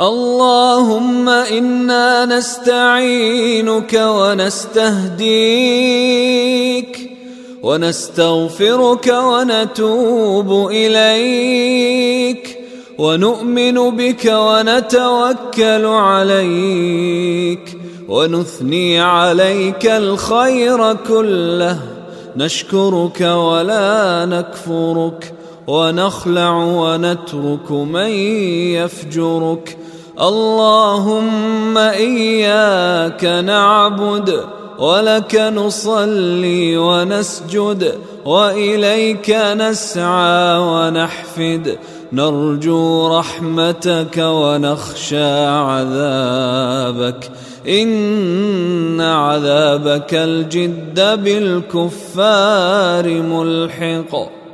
اللهم إنا نستعينك ونستهديك ونستغفرك ونتوب إليك ونؤمن بك ونتوكل عليك ونثني عليك الخير كله. نشكرك ولا نكفرك ونخلع ونترك من يفجرك. اللهم إياك نعبد ولك نصلي ونسجد وإليك نسعى ونحفد. نرجو رحمتك ونخشى عذابك. إن عذابك الجد بالكفار ملحق.